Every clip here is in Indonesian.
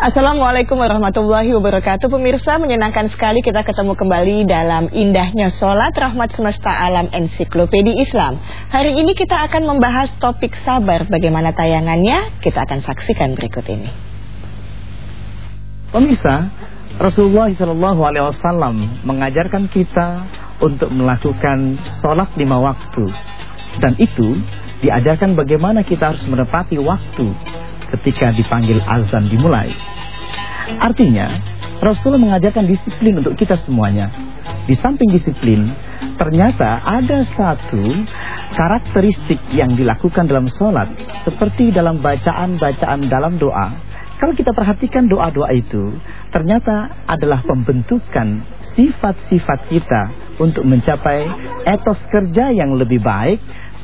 Assalamualaikum warahmatullahi wabarakatuh. Pemirsa menyenangkan sekali kita ketemu kembali dalam indahnya sholat rahmat semesta alam ensiklopedi Islam. Hari ini kita akan membahas topik sabar. Bagaimana tayangannya? Kita akan saksikan berikut ini. Pemirsa Rasulullah SAW mengajarkan kita untuk melakukan sholat lima waktu. Dan itu diajarkan bagaimana kita harus menepati waktu ketika dipanggil azan dimulai. Artinya, Rasul mengajarkan disiplin untuk kita semuanya. Di samping disiplin, ternyata ada satu karakteristik yang dilakukan dalam sholat, seperti dalam bacaan-bacaan dalam doa. Kalau kita perhatikan doa-doa itu, ternyata adalah pembentukan sifat-sifat kita untuk mencapai etos kerja yang lebih baik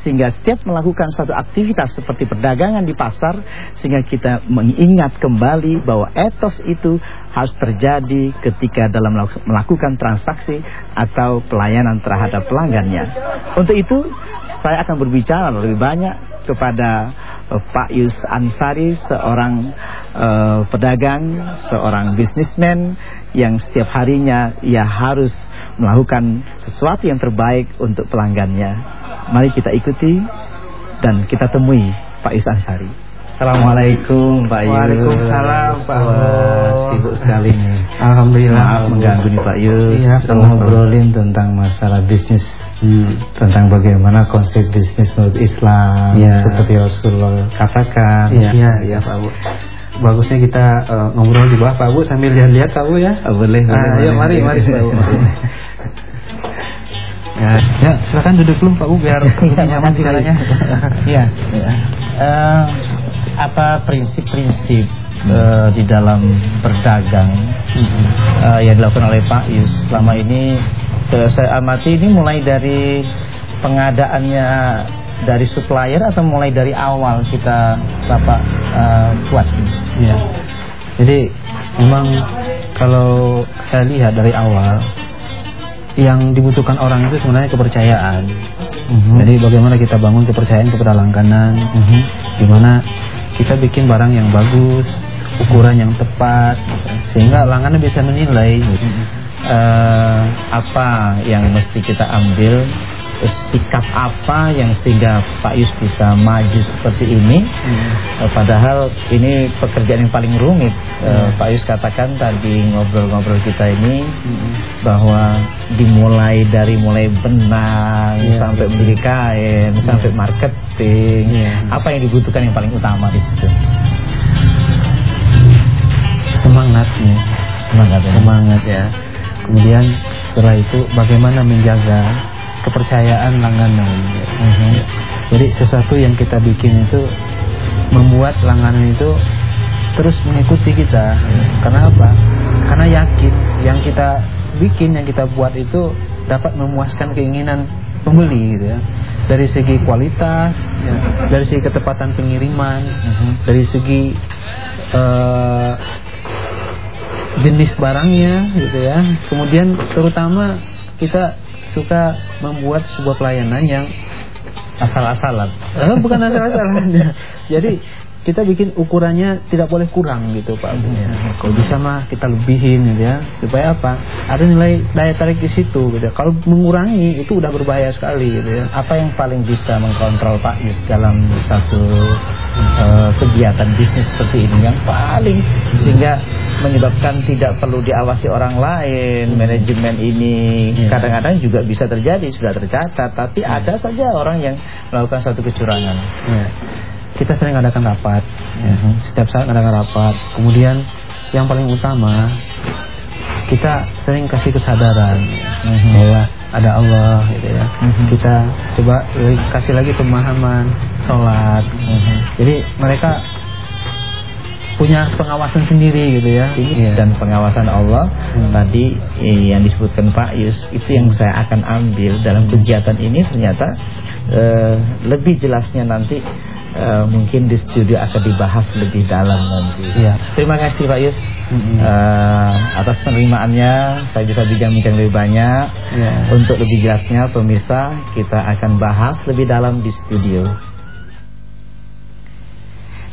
sehingga setiap melakukan suatu aktivitas seperti perdagangan di pasar sehingga kita mengingat kembali bahwa etos itu harus terjadi ketika dalam melakukan transaksi atau pelayanan terhadap pelanggannya. Untuk itu saya akan berbicara lebih banyak kepada uh, Pak Yus Ansari seorang uh, pedagang, seorang bisnismen yang setiap harinya ia harus melakukan sesuatu yang terbaik untuk pelanggannya. Mari kita ikuti dan kita temui Pak Yus Ansari. Assalamualaikum Pak Yus. Waalaikumsalam Pak Wah, sibuk sekali nih. Alhamdulillah. Maaf mengganggu nih Pak Yus. Iya, Kita ngobrolin tentang masalah bisnis. Hmm. Tentang bagaimana konsep bisnis menurut Islam ya. seperti Rasulullah katakan. Iya, iya, ya, Pak Bu. Bagusnya kita uh, ngobrol di bawah Pak Bu sambil lihat-lihat Pak Bu ya. Oh, boleh, boleh. Ah, ayo mari, mari Pak Bu. Ya, ya silakan duduk dulu Pak Bu biar nyaman bicaranya. Iya. ya. Uh, apa prinsip-prinsip uh, di dalam berdagang uh, yang dilakukan oleh Pak Yus selama ini saya amati ini mulai dari pengadaannya dari supplier atau mulai dari awal kita Bapak uh, buat? Iya. Jadi memang kalau saya lihat dari awal yang dibutuhkan orang itu sebenarnya kepercayaan. Mhm. -huh. Jadi bagaimana kita bangun kepercayaan kepada langganan, mhm. -huh. gimana kita bikin barang yang bagus, ukuran yang tepat, sehingga langganan bisa menilai uh -huh. uh, apa yang mesti kita ambil sikap apa yang sehingga Pak Yus bisa maju seperti ini hmm. padahal ini pekerjaan yang paling rumit hmm. Pak Yus katakan tadi ngobrol-ngobrol kita ini hmm. bahwa dimulai dari mulai benang yeah. sampai beli kain yeah. sampai marketing yeah. apa yang dibutuhkan yang paling utama di situ semangatnya semangat ya. semangat ya kemudian setelah itu bagaimana menjaga kepercayaan langganan. Uh -huh. Jadi sesuatu yang kita bikin itu membuat langganan itu terus mengikuti kita. Karena apa? Karena yakin yang kita bikin, yang kita buat itu dapat memuaskan keinginan pembeli gitu ya. Dari segi kualitas, ya. dari segi ketepatan pengiriman, uh -huh. dari segi uh, jenis barangnya gitu ya. Kemudian terutama kita suka membuat sebuah pelayanan yang asal-asalan. Eh, bukan asal-asalan. Jadi kita bikin ukurannya tidak boleh kurang gitu Pak Abu ya. Kalau bisa mah kita lebihin gitu ya. Supaya apa? Ada nilai daya tarik di situ gitu. Kalau mengurangi itu udah berbahaya sekali gitu ya. Apa yang paling bisa mengkontrol Pak Yus dalam satu uh, kegiatan bisnis seperti ini yang paling sehingga menyebabkan tidak perlu diawasi orang lain, manajemen ini iya. kadang-kadang juga bisa terjadi sudah tercatat, tapi ada saja orang yang melakukan satu kecurangan. Ya kita sering adakan rapat ya. Setiap saat adakan rapat kemudian yang paling utama kita sering kasih kesadaran uh mhm. -huh. bahwa ada Allah gitu ya uh mhm. -huh. kita coba kasih lagi pemahaman sholat uh -huh. jadi mereka punya pengawasan sendiri gitu ya ini yeah. dan pengawasan Allah hmm. tadi eh, yang disebutkan Pak Yus itu yang saya akan ambil dalam kegiatan ini ternyata eh, lebih jelasnya nanti uh, mungkin di studio akan dibahas lebih dalam nanti. Ya. Terima kasih Pak Yus mm -hmm. uh, atas penerimaannya. Saya bisa dijaminkan lebih banyak. Ya. Untuk lebih jelasnya pemirsa kita akan bahas lebih dalam di studio.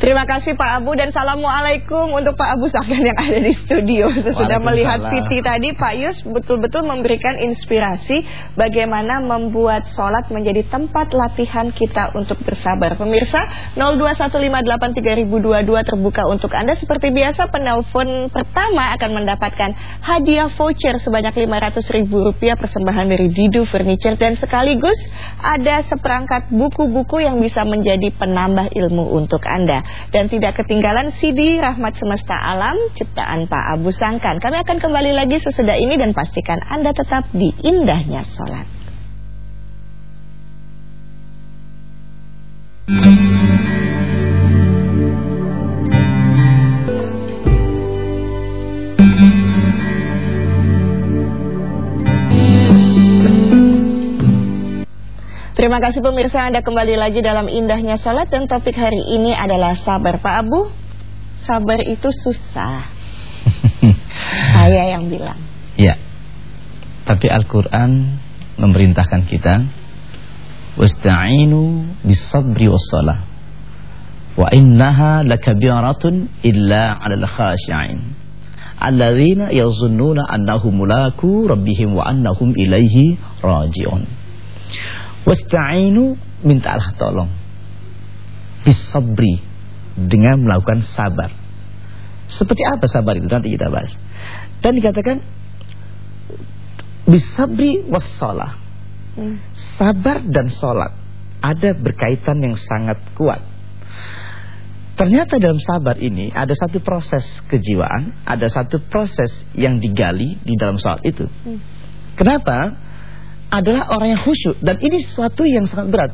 Terima kasih Pak Abu dan Assalamualaikum untuk Pak Abu Sahgan yang ada di studio. Sesudah melihat Siti tadi Pak Yus betul-betul memberikan inspirasi bagaimana membuat sholat menjadi tempat latihan kita untuk bersabar. Pemirsa 02158322 terbuka untuk Anda. Seperti biasa penelpon pertama akan mendapatkan hadiah voucher sebanyak Rp500.000 persembahan dari Didu Furniture dan sekaligus ada seperangkat buku-buku yang bisa menjadi penambah ilmu untuk Anda. Dan tidak ketinggalan CD Rahmat Semesta Alam ciptaan Pak Abu Sangkan. Kami akan kembali lagi sesudah ini dan pastikan Anda tetap di indahnya sholat. Terima kasih pemirsa Anda kembali lagi dalam indahnya sholat dan topik hari ini adalah sabar. Pak Abu Sabar itu susah. Saya yang bilang. Ya Tapi Al-Quran memerintahkan kita Wasta'inu bisabri wassalah Wa innaha lakabiratun illa ala khashi'in. Alladzina yazunnuna annahum mulaku rabbihim wa annahum ilaihi raji'un Wasta'inu mintalah tolong. Bisabri dengan melakukan sabar. Seperti apa sabar itu nanti kita bahas. Dan dikatakan bisabri wassalah. Hmm. Sabar dan sholat ada berkaitan yang sangat kuat. Ternyata dalam sabar ini ada satu proses kejiwaan, ada satu proses yang digali di dalam sholat itu. Hmm. Kenapa? Adalah orang yang khusyuk dan ini sesuatu yang sangat berat.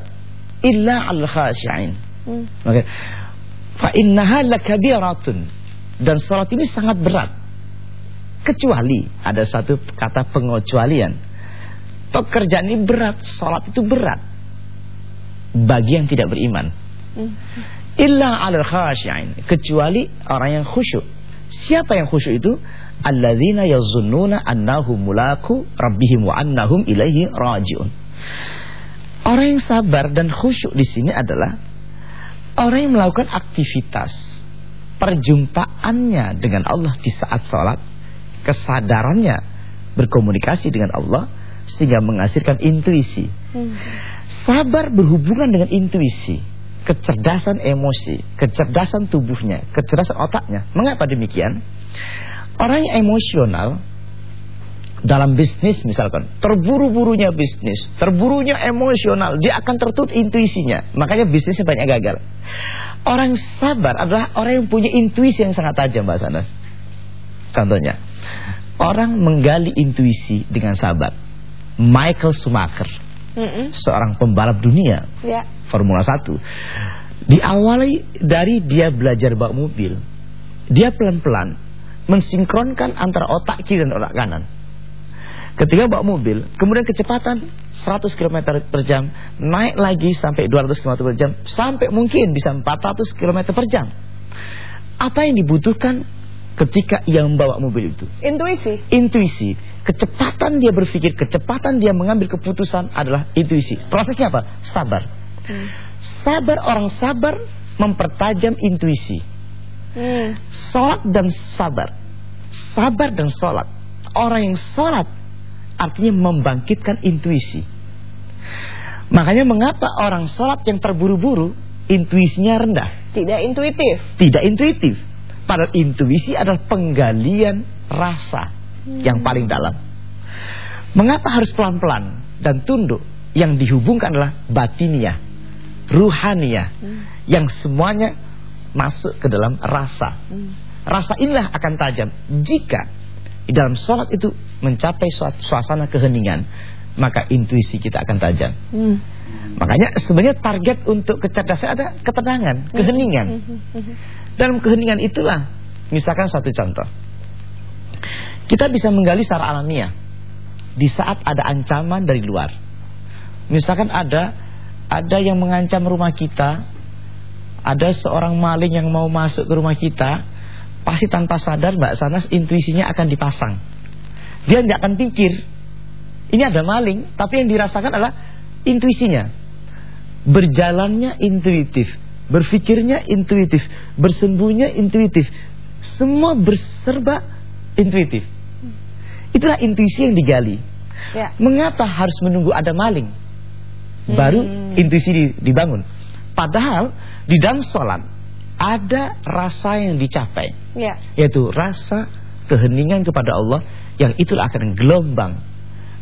Illa al khashiin. Hmm. Oke. Okay. Fa innaha lakabiratun. Dan salat ini sangat berat. Kecuali ada satu kata pengecualian. Pekerjaan ini berat, salat itu berat. Bagi yang tidak beriman. Hmm. Illa al khashiin. Kecuali orang yang khusyuk. Siapa yang khusyuk itu? Alladzina yazunnuna annahum mulaku rabbihim wa annahum ilaihi rajiun. Orang yang sabar dan khusyuk di sini adalah orang yang melakukan aktivitas perjumpaannya dengan Allah di saat sholat, kesadarannya berkomunikasi dengan Allah sehingga menghasilkan intuisi. Hmm. Sabar berhubungan dengan intuisi, kecerdasan emosi, kecerdasan tubuhnya, kecerdasan otaknya. Mengapa demikian? Orang yang emosional dalam bisnis misalkan terburu-burunya bisnis terburunya emosional dia akan tertutup intuisinya. Makanya bisnisnya banyak gagal. Orang sabar adalah orang yang punya intuisi yang sangat tajam Mbak Sanas. Contohnya orang menggali intuisi dengan sabar. Michael Schumacher mm -mm. seorang pembalap dunia yeah. Formula 1 diawali dari dia belajar bawa mobil dia pelan-pelan mensinkronkan antara otak kiri dan otak kanan. Ketika bawa mobil, kemudian kecepatan 100 km per jam, naik lagi sampai 200 km per jam, sampai mungkin bisa 400 km per jam. Apa yang dibutuhkan ketika ia membawa mobil itu? Intuisi. Intuisi. Kecepatan dia berpikir, kecepatan dia mengambil keputusan adalah intuisi. Prosesnya apa? Sabar. Hmm. Sabar orang sabar mempertajam intuisi. Hmm. Sholat dan sabar. Sabar dan sholat Orang yang sholat Artinya membangkitkan intuisi. Makanya mengapa orang sholat yang terburu-buru Intuisinya rendah? Tidak intuitif. Tidak intuitif. Padahal intuisi adalah penggalian rasa hmm. Yang paling dalam. Mengapa harus pelan-pelan dan tunduk? Yang dihubungkan adalah batiniah Ruhaniah hmm. Yang semuanya masuk ke dalam rasa. Hmm. Rasa inilah akan tajam. Jika di dalam sholat itu mencapai suasana keheningan, maka intuisi kita akan tajam. Hmm. Makanya sebenarnya target untuk kecerdasan ada ketenangan, hmm. keheningan. Hmm. Dalam keheningan itulah, misalkan satu contoh. Kita bisa menggali secara alamiah di saat ada ancaman dari luar. Misalkan ada ada yang mengancam rumah kita ada seorang maling yang mau masuk ke rumah kita, pasti tanpa sadar Mbak Sanas intuisinya akan dipasang. Dia tidak akan pikir, ini ada maling, tapi yang dirasakan adalah intuisinya. Berjalannya intuitif, berpikirnya intuitif, bersembunyinya intuitif. Semua berserba intuitif. Itulah intuisi yang digali. Ya. Mengapa harus menunggu ada maling? Baru Hmm. intuisi dibangun. Padahal di dalam sholat ada rasa yang dicapai. Ya. Yaitu rasa keheningan kepada Allah yang itulah akan gelombang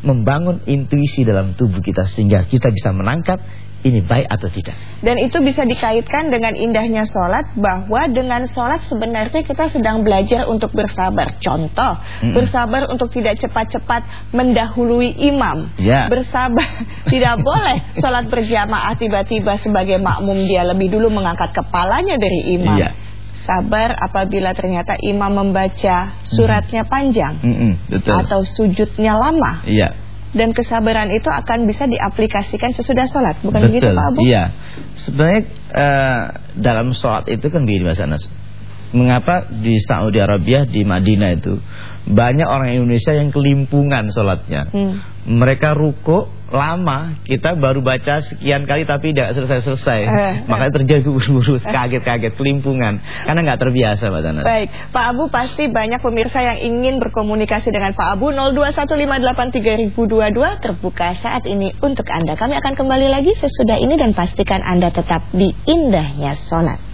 membangun intuisi dalam tubuh kita sehingga kita bisa menangkap ini baik atau tidak. Dan itu bisa dikaitkan dengan indahnya sholat bahwa dengan sholat sebenarnya kita sedang belajar untuk bersabar. Contoh, Mm-mm. bersabar untuk tidak cepat-cepat mendahului imam. Ya. Bersabar, tidak boleh sholat berjamaah tiba-tiba sebagai makmum dia lebih dulu mengangkat kepalanya dari imam. Iya. Sabar apabila ternyata imam membaca suratnya panjang Mm-mm, betul. atau sujudnya lama. Iya. Dan kesabaran itu akan bisa diaplikasikan sesudah sholat, bukan begitu Betul. Pak Abu? Iya. Sebenarnya eh, dalam sholat itu kan begini Mas Anas. Mengapa di Saudi Arabia di Madinah itu banyak orang Indonesia yang kelimpungan sholatnya. Hmm. Mereka ruko lama, kita baru baca sekian kali tapi tidak selesai-selesai. Eh. Makanya terjadi buru-buru, kaget-kaget, kelimpungan. Karena nggak terbiasa Mas Anas. Baik, Pak Abu pasti banyak pemirsa yang ingin berkomunikasi dengan Pak Abu 02158322 terbuka saat ini untuk Anda. Kami akan kembali lagi sesudah ini dan pastikan Anda tetap di indahnya sholat.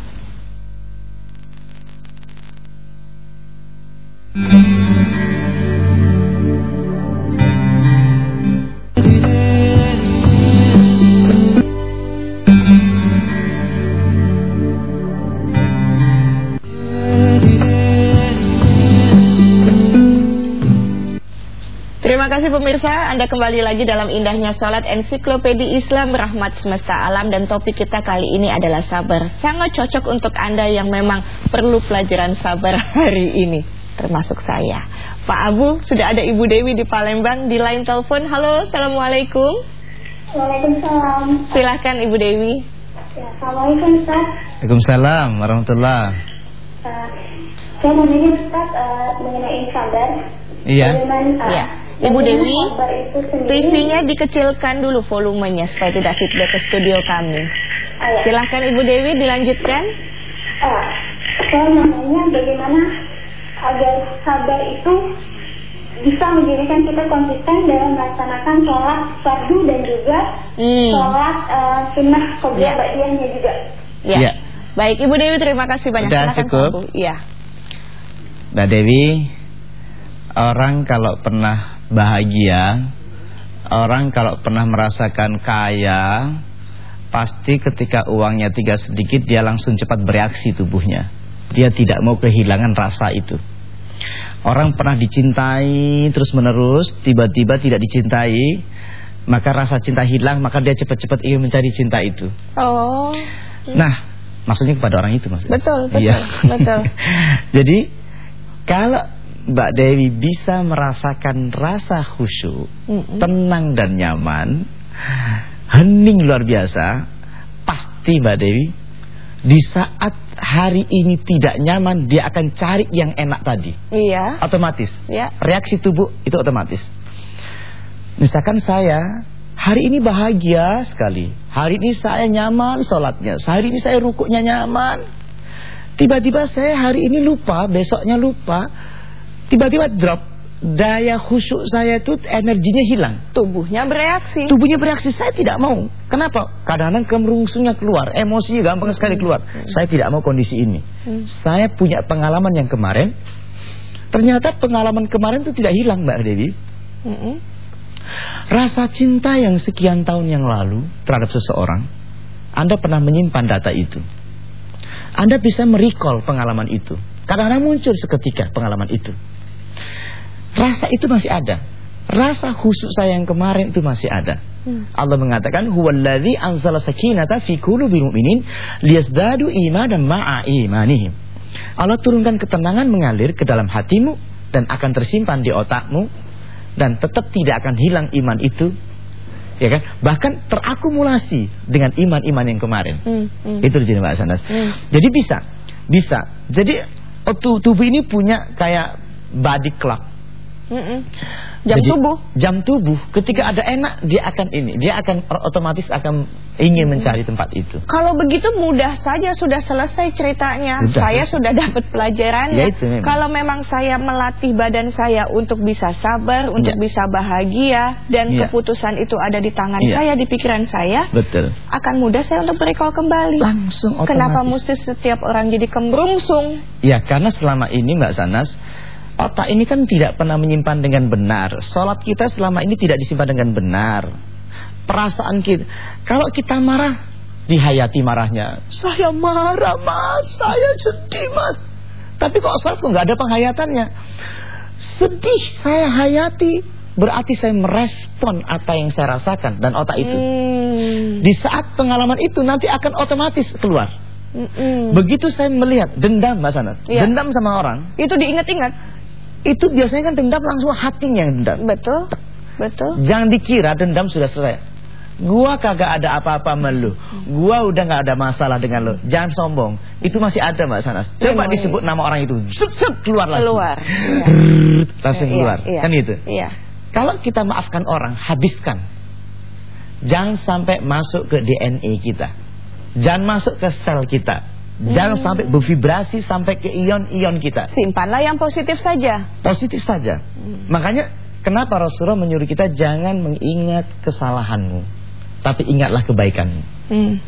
Kasih pemirsa, Anda kembali lagi dalam indahnya sholat ensiklopedi Islam Rahmat Semesta Alam dan topik kita kali ini adalah sabar. Sangat cocok untuk Anda yang memang perlu pelajaran sabar hari ini, termasuk saya. Pak Abu, sudah ada Ibu Dewi di Palembang di line telepon. Halo, Assalamualaikum. Waalaikumsalam. Silahkan Ibu Dewi. Ya, Assalamualaikum Ustaz. Waalaikumsalam warahmatullah. Uh, saya mau nanya Ustaz uh, mengenai sabar. Iya. Bagaimana, uh, Ya. Ibu Dewi? TV-nya dikecilkan dulu volumenya supaya tidak feedback ke studio kami. Ah, ya. Silahkan Ibu Dewi dilanjutkan. Uh, saya mau nanya bagaimana agar sabar itu bisa menjadikan kita konsisten dalam melaksanakan sholat fardu dan juga Hmm. sholat uh, sunnah Ya. qobliyah ba'diyahnya juga. Ya. Ya. Baik, Ibu Dewi terima kasih banyak. Sudah cukup? Iya. Mbak Dewi, orang kalau pernah bahagia, orang kalau pernah merasakan kaya, pasti ketika uangnya tinggal sedikit dia langsung cepat bereaksi tubuhnya. Dia tidak mau kehilangan rasa itu. Orang pernah dicintai terus menerus, tiba-tiba tidak dicintai, maka rasa cinta hilang, maka dia cepat-cepat ingin mencari cinta itu. Oh. Nah, maksudnya kepada orang itu maksudnya. Betul, betul, Iya. betul. Jadi kalau Mbak Dewi bisa merasakan rasa khusyuk, Mm-mm. tenang dan nyaman, hening luar biasa, pasti Mbak Dewi di saat hari ini tidak nyaman dia akan cari yang enak tadi. Iya. Otomatis. Ya. Reaksi tubuh itu otomatis. Misalkan saya hari ini bahagia sekali. Hari ini saya nyaman sholatnya. Hari ini saya rukuknya nyaman. Tiba-tiba saya hari ini lupa, besoknya lupa. Tiba-tiba drop. Daya khusyuk saya itu energinya hilang. Tubuhnya bereaksi. Tubuhnya bereaksi, saya tidak mau. Kenapa? Kadang-kadang kemerungsungnya keluar, emosinya gampang sekali keluar. Saya tidak mau kondisi ini. Hmm. Saya punya pengalaman yang kemarin. Ternyata pengalaman kemarin itu tidak hilang Mbak Dewi. Mm-mm. Rasa cinta yang sekian tahun yang lalu terhadap seseorang, Anda pernah menyimpan data itu. Anda bisa merecall pengalaman itu. Kadang-kadang muncul seketika pengalaman itu. Rasa itu masih ada. Rasa khusyuk saya yang kemarin itu masih ada. Hmm. Allah mengatakan huwallazi anzala sakinata fi qulubil mu'minin liyazdadu imanan ma'a imanihim. Allah turunkan ketenangan mengalir ke dalam hatimu dan akan tersimpan di otakmu dan tetap tidak akan hilang iman itu. Ya kan? Bahkan terakumulasi dengan iman-iman yang kemarin. Hmm, hmm. Itu jadi Mbak Sanas. Hmm. Jadi bisa, bisa. Jadi oh, tu- tubuh ini punya kayak body clock. Mm-mm. Jam Jadi, tubuh. Jam tubuh. Ketika ada enak, dia akan ini. Dia akan otomatis akan ingin mencari tempat itu. Kalau begitu mudah saja sudah selesai ceritanya. Sudah. Saya sudah dapat pelajarannya. Ya, itu memang. Kalau memang saya melatih badan saya untuk bisa sabar, untuk Ya. bisa bahagia dan Ya. keputusan itu ada di tangan Ya. saya, di pikiran saya, Betul. akan mudah saya untuk merecall kembali. Langsung otomatis. Kenapa mesti setiap orang jadi kemrungsung? Ya, karena selama ini Mbak Sanas, otak ini kan tidak pernah menyimpan dengan benar. Sholat kita selama ini tidak disimpan dengan benar. Perasaan kita, kalau kita marah, dihayati marahnya. Saya marah mas, saya sedih mas. Tapi kok sholatku nggak ada penghayatannya. Sedih saya hayati, berarti saya merespon apa yang saya rasakan dan otak itu. Hmm. Di saat pengalaman itu nanti akan otomatis keluar. Mm-mm. Begitu saya melihat dendam Mbak Sanas, Iya. dendam sama orang, Itu diingat-ingat. Itu biasanya kan dendam langsung hatinya yang dendam. Betul. Betul. Jangan dikira dendam sudah selesai. Gua kagak ada apa-apa sama lu. Gua udah nggak ada masalah dengan lu. Jangan sombong. Itu masih ada Mbak Sanas. Coba Memori. disebut nama orang itu. Set, set, keluar lagi. Keluar. Iya. Brrrt, langsung Iya, keluar. iya. Kan itu. Iya. Kalau kita maafkan orang, habiskan. Jangan sampai masuk ke DNA kita. Jangan masuk ke sel kita. Jangan Hmm. sampai bervibrasi sampai ke ion-ion kita. Simpanlah yang positif saja. Positif saja. Hmm. Makanya kenapa Rasulullah menyuruh kita jangan mengingat kesalahanmu, tapi ingatlah kebaikanmu. Hmm.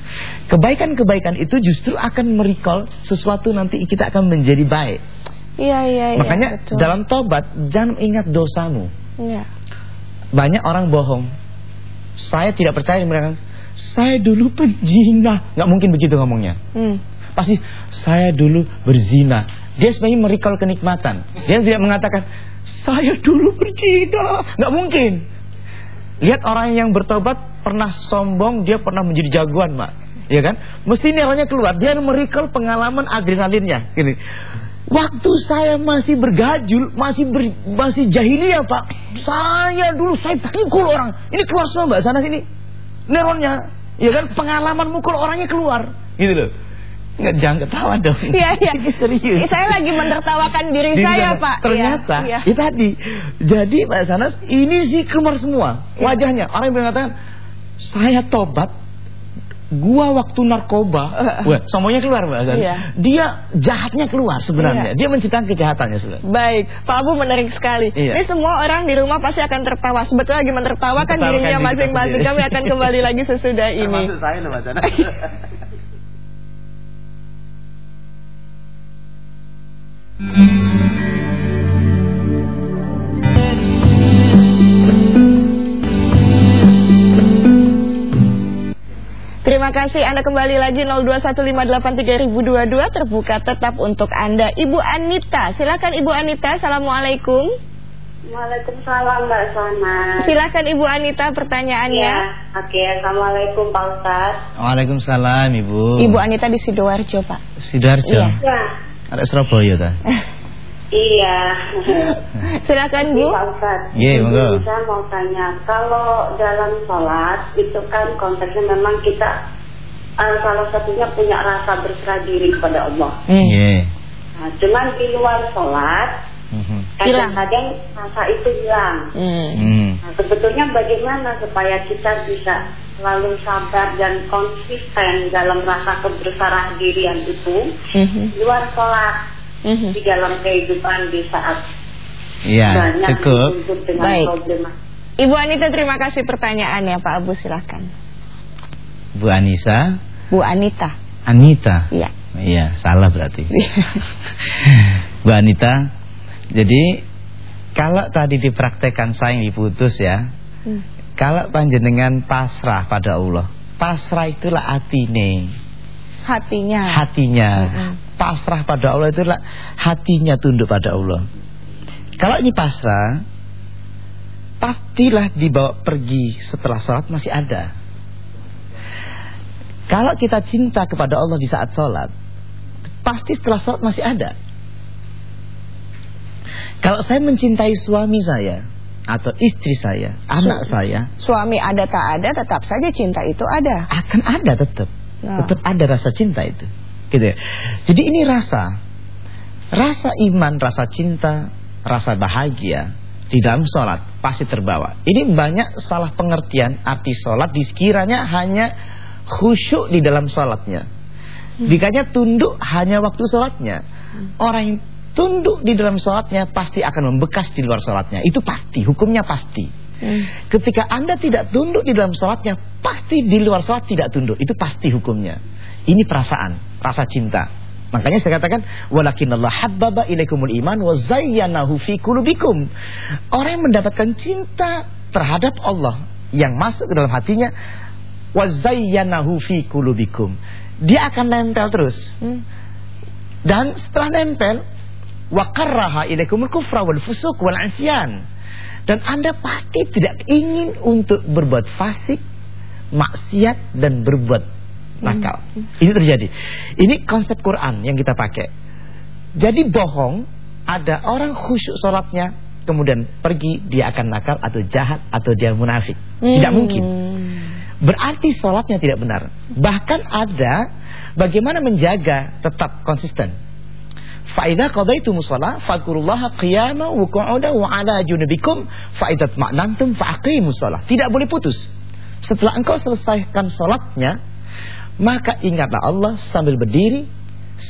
Kebaikan-kebaikan itu justru akan merecall sesuatu nanti kita akan menjadi baik. Iya, iya, iya. Makanya betul. dalam tobat jangan ingat dosamu. Iya. Banyak orang bohong. Saya tidak percaya mereka. Saya dulu penzina. Nggak mungkin begitu ngomongnya. Hmm. Pasti saya dulu berzina. Dia sebenarnya merecall kenikmatan. Dia tidak mengatakan saya dulu berzina. Nggak mungkin. Lihat orang yang bertobat pernah sombong, dia pernah menjadi jagoan, Mak. Ya kan? Mesti nilainya keluar. Dia merecall pengalaman adrenalinnya. Gini. Waktu saya masih bergajul, masih ber, masih jahiliyah, Pak. Saya dulu saya pukul orang. Ini keluar semua, Mbak, sana sini. Neuronnya. Ya kan? Pengalaman mukul orangnya keluar. Gitu loh. Nggak jangan ketawa dong. Iya, iya. Ini serius. Saya lagi menertawakan diri, Diri saya. Pak. Ternyata Iya, iya. itu tadi. Jadi Mbak Sanas ini sih keluar semua wajahnya. Orang yang mengatakan saya tobat. Gua waktu narkoba, wah, sombongnya keluar Mbak Sanas. Iya. Dia jahatnya keluar sebenarnya. Iya. Dia menciptakan kejahatannya sebenarnya. Baik, Pak Abu menarik sekali. Iya. Ini semua orang di rumah pasti akan tertawa. Sebetulnya lagi menertawakan dirinya masing-masing. Kami akan kembali lagi sesudah ini. Termasuk saya loh Mbak Sanas. Terima kasih Anda kembali lagi 02158322 terbuka tetap untuk Anda. Ibu Anita, silakan Ibu Anita. Assalamualaikum. Waalaikumsalam Mbak Sana. Silakan Ibu Anita pertanyaannya. Ya, oke. Assalamualaikum Pak Ustadz. Waalaikumsalam Ibu. Ibu Anita di Sidoarjo, Pak. Sidarjo. Iya. Ya, Ada Surabaya ta? iya. Silakan Bu. Pak Ustadz. Iya, monggo. Saya mau tanya, kalau dalam sholat itu kan konteksnya memang kita eh, salah satunya punya rasa berserah diri kepada Allah. Hmm. Iya. Nah, cuman di luar sholat. Kadang-kadang rasa itu hilang. Hmm. Hmm. Nah, sebetulnya bagaimana supaya kita bisa selalu sabar dan konsisten dalam rasa kebersamaan dirian itu Mhm. di luar sholat Mhm. di dalam kehidupan di saat Iya, banyak cukup. Baik. problema. Ibu Anita terima kasih pertanyaannya Pak Abu silakan. Bu Anissa, Bu Anita. Anita. Iya. Iya, salah berarti. Bu Anita, jadi kalau tadi dipraktekkan sayang diputus ya, Hmm. kalau panjenengan pasrah pada Allah, pasrah itulah atine, Hatinya. hatinya. Mm-mm. Pasrah pada Allah itulah hatinya tunduk pada Allah. Kalau ini pasrah, pastilah dibawa pergi setelah sholat masih ada. Kalau kita cinta kepada Allah di saat sholat, pasti setelah sholat masih ada. Kalau saya mencintai suami saya atau istri saya, anak saya, Suami ada tak ada tetap saja cinta itu ada. akan ada tetap. Nah. Tetap ada rasa cinta itu. Gitu ya. Jadi ini rasa. Rasa iman, rasa cinta, rasa bahagia, di dalam sholat pasti terbawa. Ini banyak salah pengertian arti sholat dikiranya hanya khusyuk di dalam sholatnya. Hmm. Dikanya tunduk hanya waktu sholatnya. Hmm. Orang yang tunduk di dalam sholatnya pasti akan membekas di luar sholatnya. Itu pasti, hukumnya pasti. Hmm. Ketika anda tidak tunduk di dalam sholatnya, pasti di luar sholat tidak tunduk. Itu pasti hukumnya. Ini perasaan, rasa cinta. Makanya saya katakan walakinallah habbaba ilaikumul iman wa zayyanahu fi qulubikum. Orang yang mendapatkan cinta terhadap Allah yang masuk ke dalam hatinya wa zayyanahu fi qulubikum. Dia akan nempel terus. Hmm. Dan setelah nempel wa karraha ilaikumul kufra wal fusuq wal asyan. Dan Anda pasti tidak ingin untuk berbuat fasik, maksiat dan berbuat nakal. Hmm. Ini terjadi. Ini konsep Quran yang kita pakai. Jadi bohong, ada orang khusyuk sholatnya, kemudian pergi dia akan nakal atau jahat atau dia munafik. Tidak hmm. mungkin. Berarti sholatnya tidak benar. Bahkan ada bagaimana menjaga tetap konsisten. Faidah itu musola, fakurullaha qiyama wa qu'uda wa ala junubikum faidat ma'nantum fa'aqimus shalah. Tidak boleh putus. Setelah engkau selesaikan sholatnya maka ingatlah Allah sambil berdiri,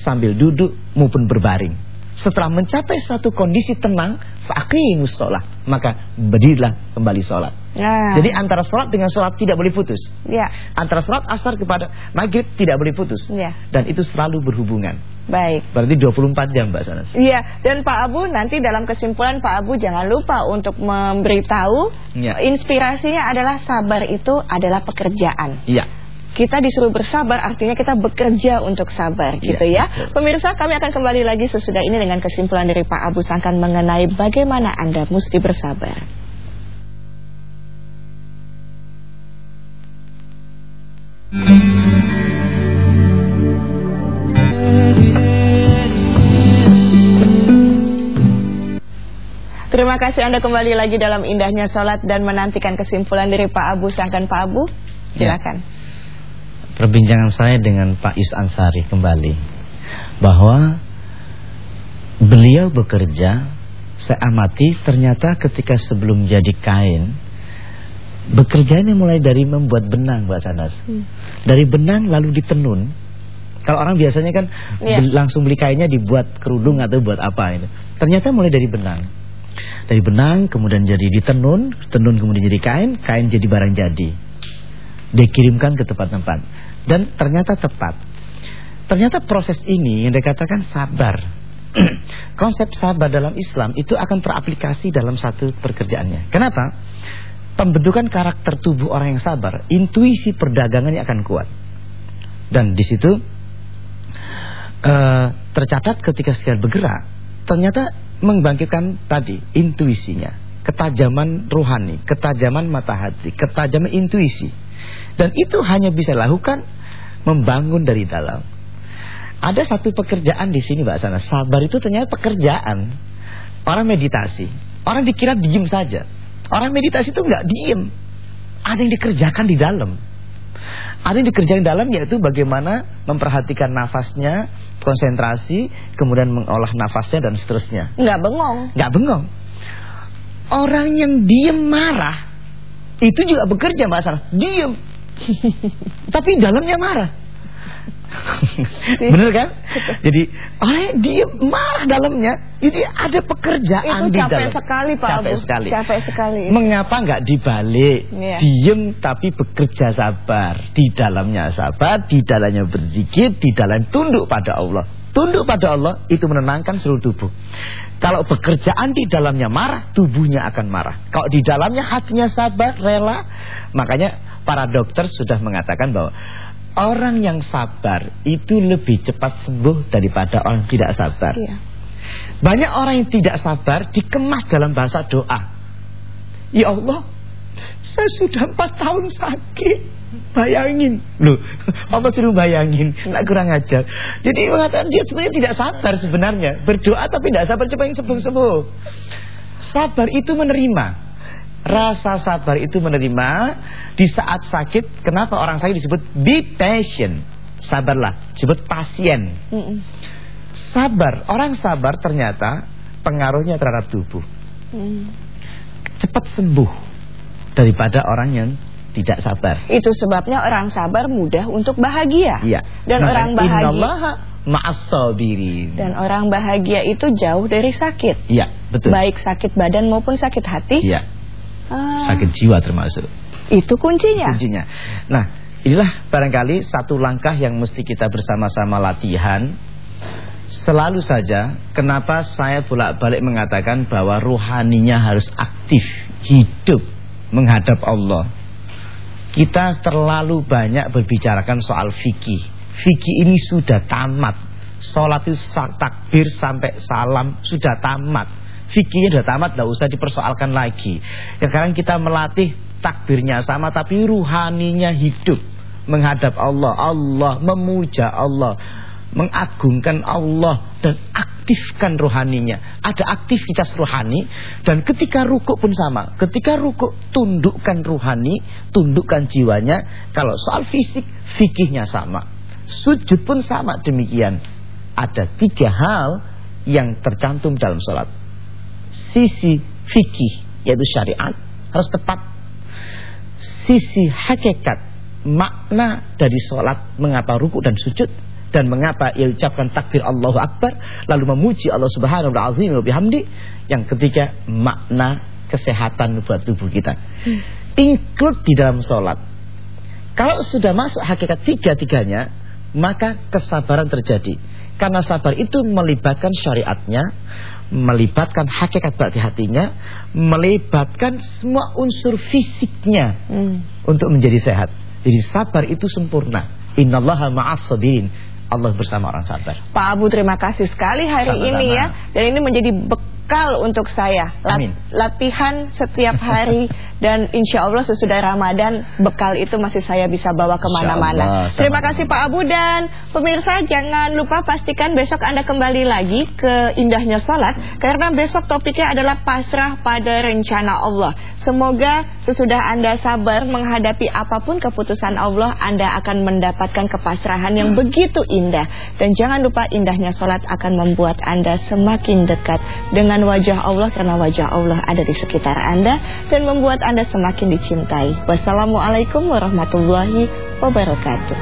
sambil duduk maupun berbaring. Setelah mencapai satu kondisi tenang, faqimus sholat, maka berdirilah kembali sholat. Ya. Jadi antara sholat dengan sholat tidak boleh putus. Ya. Antara sholat asar kepada maghrib tidak boleh putus. Ya. Dan itu selalu berhubungan. Baik. Berarti 24 jam Mbak Sanas. Iya, dan Pak Abu nanti dalam kesimpulan Pak Abu jangan lupa untuk memberitahu ya. inspirasinya adalah sabar itu adalah pekerjaan. Iya kita disuruh bersabar artinya kita bekerja untuk sabar ya, gitu ya. Betul. Pemirsa kami akan kembali lagi sesudah ini dengan kesimpulan dari Pak Abu Sangkan mengenai bagaimana Anda mesti bersabar. Terima kasih Anda kembali lagi dalam indahnya sholat dan menantikan kesimpulan dari Pak Abu Sangkan Pak Abu. Ya. Silakan. Ya perbincangan saya dengan Pak Is Ansari kembali bahwa beliau bekerja saya amati ternyata ketika sebelum jadi kain bekerjanya mulai dari membuat benang Mbak Sanas hmm. dari benang lalu ditenun kalau orang biasanya kan yeah. langsung beli kainnya dibuat kerudung atau buat apa ini ternyata mulai dari benang dari benang kemudian jadi ditenun tenun kemudian jadi kain kain jadi barang jadi dikirimkan ke tempat-tempat dan ternyata tepat. Ternyata proses ini yang dikatakan sabar. Konsep sabar dalam Islam itu akan teraplikasi dalam satu pekerjaannya. Kenapa? Pembentukan karakter tubuh orang yang sabar, intuisi perdagangannya akan kuat. Dan di situ uh, tercatat ketika sekalian bergerak, ternyata membangkitkan tadi intuisinya, ketajaman rohani, ketajaman mata hati, ketajaman intuisi. Dan itu hanya bisa lakukan membangun dari dalam. Ada satu pekerjaan di sini Mbak Sana. Sabar itu ternyata pekerjaan. Orang meditasi. Orang dikira diem saja. Orang meditasi itu nggak diem. Ada yang dikerjakan di dalam. Ada yang dikerjakan di dalam yaitu bagaimana memperhatikan nafasnya, konsentrasi, kemudian mengolah nafasnya dan seterusnya. Nggak bengong. Nggak bengong. Orang yang diem marah itu juga bekerja Mbak Sarah. Diem. Tapi dalamnya marah. Bener kan? Jadi orang dia marah dalamnya. Jadi ada pekerjaan Itu di dalam. sekali Pak Capek Abu. sekali. Capek sekali. Mengapa nggak dibalik? Ya. Diem tapi bekerja sabar. Di dalamnya sabar, di dalamnya berzikir, di dalam tunduk pada Allah. Tunduk pada Allah itu menenangkan seluruh tubuh. Kalau pekerjaan di dalamnya marah, tubuhnya akan marah. Kalau di dalamnya hatinya sabar, rela, makanya para dokter sudah mengatakan bahwa orang yang sabar itu lebih cepat sembuh daripada orang yang tidak sabar. Iya. Banyak orang yang tidak sabar dikemas dalam bahasa doa. Ya Allah, saya sudah empat tahun sakit. Bayangin Loh Allah suruh bayangin Tidak kurang ajar Jadi mengatakan dia sebenarnya tidak sabar sebenarnya Berdoa tapi tidak sabar Coba yang sembuh-sembuh Sabar itu menerima Rasa sabar itu menerima Di saat sakit Kenapa orang sakit disebut Be patient Sabarlah Disebut pasien Sabar Orang sabar ternyata Pengaruhnya terhadap tubuh mm. cepat sembuh daripada orang yang tidak sabar. Itu sebabnya orang sabar mudah untuk bahagia. Iya. Dan Maka orang bahagia innallaha ma'as sabirin. dan orang bahagia itu jauh dari sakit. Iya, betul. Baik sakit badan maupun sakit hati. Iya, Ah, sakit jiwa termasuk. Itu kuncinya. kuncinya. Nah, inilah barangkali satu langkah yang mesti kita bersama-sama latihan. Selalu saja, kenapa saya bolak-balik mengatakan bahwa rohaninya harus aktif, hidup, menghadap Allah. Kita terlalu banyak berbicarakan soal fikih. Fikih ini sudah tamat. Sholat itu takbir sampai salam sudah tamat. Fikihnya sudah tamat, tidak usah dipersoalkan lagi. Ya, Sekarang kita melatih takbirnya sama, tapi ruhaninya hidup. Menghadap Allah, Allah, memuja Allah, mengagungkan Allah, dan aktifkan rohaninya. Ada aktivitas rohani, dan ketika rukuk pun sama. Ketika rukuk, tundukkan rohani, tundukkan jiwanya. Kalau soal fisik, fikihnya sama. Sujud pun sama demikian. Ada tiga hal yang tercantum dalam sholat. Sisi fikih, yaitu syariat, harus tepat. Sisi hakikat, makna dari sholat, mengapa ruku dan sujud, dan mengapa ia ucapkan takbir Allahu Akbar, lalu memuji Allah Subhanahu wa Ta'ala bihamdi. Yang ketiga, makna kesehatan buat tubuh kita. Include di dalam sholat. Kalau sudah masuk hakikat tiga-tiganya, maka kesabaran terjadi. Karena sabar itu melibatkan syariatnya, melibatkan hakikat berarti hatinya, melibatkan semua unsur fisiknya Hmm. untuk menjadi sehat. Jadi sabar itu sempurna. Innallaha ma'as sabirin. Allah bersama orang sabar. Pak Abu terima kasih sekali hari Sama-sama. ini ya dan ini menjadi bekal untuk saya Lat- Amin. latihan setiap hari dan insya Allah sesudah Ramadan bekal itu masih saya bisa bawa ke mana-mana. Terima kasih Pak Abu dan pemirsa jangan lupa pastikan besok anda kembali lagi ke indahnya salat karena besok topiknya adalah pasrah pada rencana Allah. Semoga sesudah anda sabar menghadapi apa pun keputusan Allah anda akan mendapatkan kepasrahan yang begitu indah dan jangan lupa indahnya salat akan membuat anda semakin dekat dengan wajah Allah karena wajah Allah ada di sekitar anda dan membuat anda semakin dicintai. Wassalamualaikum warahmatullahi wabarakatuh.